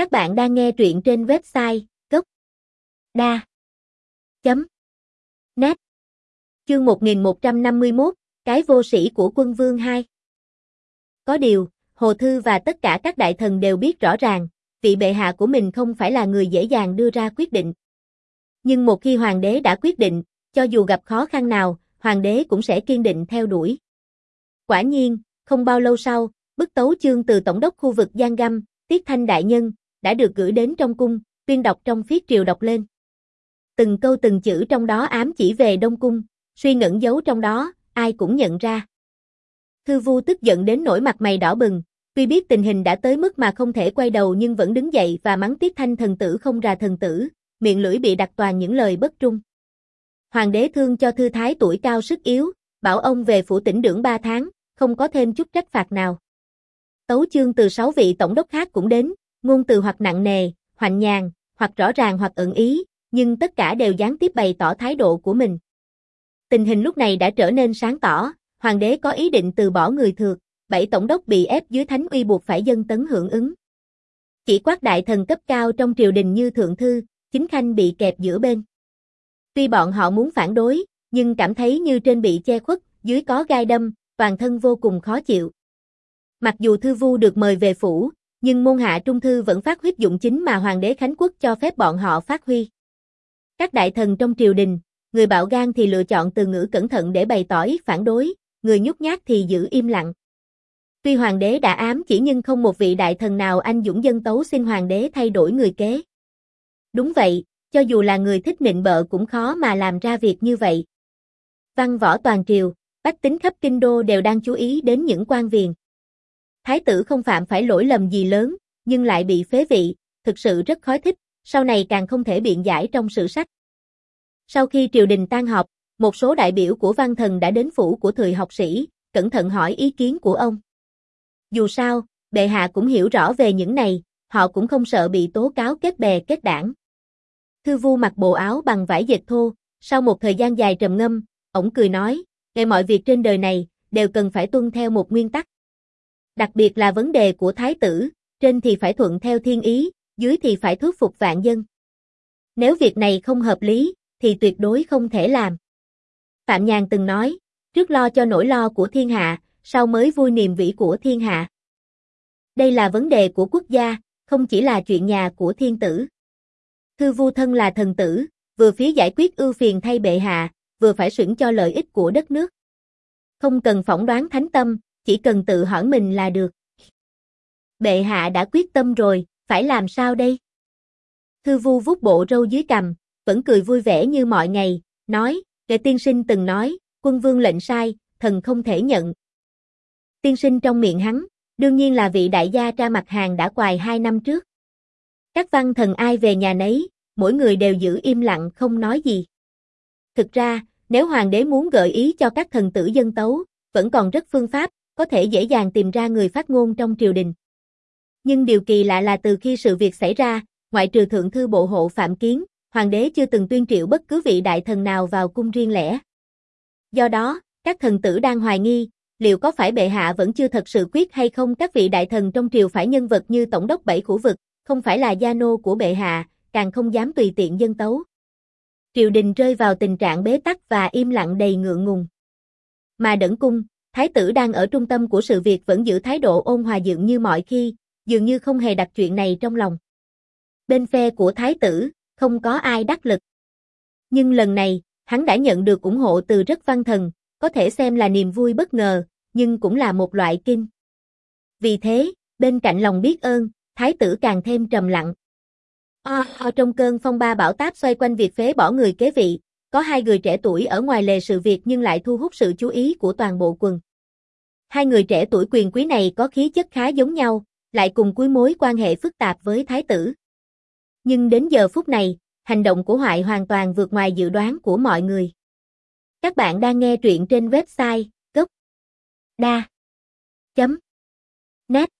Các bạn đang nghe truyện trên website gốc đa chấm net chương 1151 cái vô sĩ của quân vương 2 Có điều, Hồ Thư và tất cả các đại thần đều biết rõ ràng, vị bệ hạ của mình không phải là người dễ dàng đưa ra quyết định. Nhưng một khi hoàng đế đã quyết định, cho dù gặp khó khăn nào, hoàng đế cũng sẽ kiên định theo đuổi. Quả nhiên, không bao lâu sau, bức tấu chương từ tổng đốc khu vực Giang Găm, Tiết Thanh Đại Nhân, đã được gửi đến trong cung, tuyên đọc trong phiết triều đọc lên. Từng câu từng chữ trong đó ám chỉ về Đông Cung, suy ngẩn giấu trong đó, ai cũng nhận ra. Thư vu tức giận đến nỗi mặt mày đỏ bừng, tuy biết tình hình đã tới mức mà không thể quay đầu nhưng vẫn đứng dậy và mắng Tiết Thanh thần tử không ra thần tử, miệng lưỡi bị đặt toàn những lời bất trung. Hoàng đế thương cho thư thái tuổi cao sức yếu, bảo ông về phủ tỉnh dưỡng ba tháng, không có thêm chút trách phạt nào. Tấu chương từ sáu vị tổng đốc khác cũng đến, ngôn từ hoặc nặng nề, hoành nhàn, hoặc rõ ràng hoặc ẩn ý, nhưng tất cả đều gián tiếp bày tỏ thái độ của mình. Tình hình lúc này đã trở nên sáng tỏ, hoàng đế có ý định từ bỏ người thược, bảy tổng đốc bị ép dưới thánh uy buộc phải dân tấn hưởng ứng. Chỉ quát đại thần cấp cao trong triều đình như thượng thư, chính khanh bị kẹp giữa bên. Tuy bọn họ muốn phản đối, nhưng cảm thấy như trên bị che khuất, dưới có gai đâm, toàn thân vô cùng khó chịu. Mặc dù thư vu được mời về phủ, nhưng môn hạ trung thư vẫn phát huyết dụng chính mà hoàng đế Khánh Quốc cho phép bọn họ phát huy. Các đại thần trong triều đình, người bạo gan thì lựa chọn từ ngữ cẩn thận để bày tỏ ý phản đối, người nhút nhát thì giữ im lặng. Tuy hoàng đế đã ám chỉ nhưng không một vị đại thần nào anh dũng dân tấu xin hoàng đế thay đổi người kế. Đúng vậy, cho dù là người thích nịnh bợ cũng khó mà làm ra việc như vậy. Văn võ toàn triều, bách tính khắp kinh đô đều đang chú ý đến những quan viền. Thái tử không phạm phải lỗi lầm gì lớn, nhưng lại bị phế vị, thực sự rất khó thích, sau này càng không thể biện giải trong sử sách. Sau khi triều đình tan họp, một số đại biểu của văn thần đã đến phủ của thời học sĩ, cẩn thận hỏi ý kiến của ông. Dù sao, bệ hạ cũng hiểu rõ về những này, họ cũng không sợ bị tố cáo kết bè kết đảng. Thư vu mặc bộ áo bằng vải dệt thô, sau một thời gian dài trầm ngâm, ổng cười nói, ngày mọi việc trên đời này, đều cần phải tuân theo một nguyên tắc. Đặc biệt là vấn đề của thái tử, trên thì phải thuận theo thiên ý, dưới thì phải thuyết phục vạn dân. Nếu việc này không hợp lý, thì tuyệt đối không thể làm. Phạm Nhàn từng nói, trước lo cho nỗi lo của thiên hạ, sau mới vui niềm vĩ của thiên hạ. Đây là vấn đề của quốc gia, không chỉ là chuyện nhà của thiên tử. Thư vu thân là thần tử, vừa phía giải quyết ưu phiền thay bệ hạ, vừa phải sững cho lợi ích của đất nước. Không cần phỏng đoán thánh tâm, chỉ cần tự hỏi mình là được. Bệ hạ đã quyết tâm rồi, phải làm sao đây? Thư vu vuốt bộ râu dưới cằm, vẫn cười vui vẻ như mọi ngày, nói, kệ tiên sinh từng nói, quân vương lệnh sai, thần không thể nhận. Tiên sinh trong miệng hắn, đương nhiên là vị đại gia ra mặt hàng đã quài hai năm trước. Các văn thần ai về nhà nấy, mỗi người đều giữ im lặng không nói gì. Thực ra, nếu hoàng đế muốn gợi ý cho các thần tử dân tấu, vẫn còn rất phương pháp, có thể dễ dàng tìm ra người phát ngôn trong triều đình. Nhưng điều kỳ lạ là từ khi sự việc xảy ra, ngoại trừ thượng thư bộ hộ Phạm Kiến, hoàng đế chưa từng tuyên triệu bất cứ vị đại thần nào vào cung riêng lẻ. Do đó, các thần tử đang hoài nghi, liệu có phải bệ hạ vẫn chưa thật sự quyết hay không các vị đại thần trong triều phải nhân vật như tổng đốc bảy khu vực, không phải là gia nô của bệ hạ, càng không dám tùy tiện dân tấu. Triều đình rơi vào tình trạng bế tắc và im lặng đầy ngượng ngùng. Mà đẩn cung, thái tử đang ở trung tâm của sự việc vẫn giữ thái độ ôn hòa dường như mọi khi, dường như không hề đặt chuyện này trong lòng. Bên phe của thái tử, không có ai đắc lực. Nhưng lần này, hắn đã nhận được ủng hộ từ rất văn thần, có thể xem là niềm vui bất ngờ, nhưng cũng là một loại kinh. Vì thế, bên cạnh lòng biết ơn, thái tử càng thêm trầm lặng. À, trong cơn phong ba bão táp xoay quanh việc phế bỏ người kế vị, có hai người trẻ tuổi ở ngoài lề sự việc nhưng lại thu hút sự chú ý của toàn bộ quần. Hai người trẻ tuổi quyền quý này có khí chất khá giống nhau, lại cùng cuối mối quan hệ phức tạp với thái tử. Nhưng đến giờ phút này, hành động của Hoại hoàn toàn vượt ngoài dự đoán của mọi người. Các bạn đang nghe truyện trên website gốc đa chấm net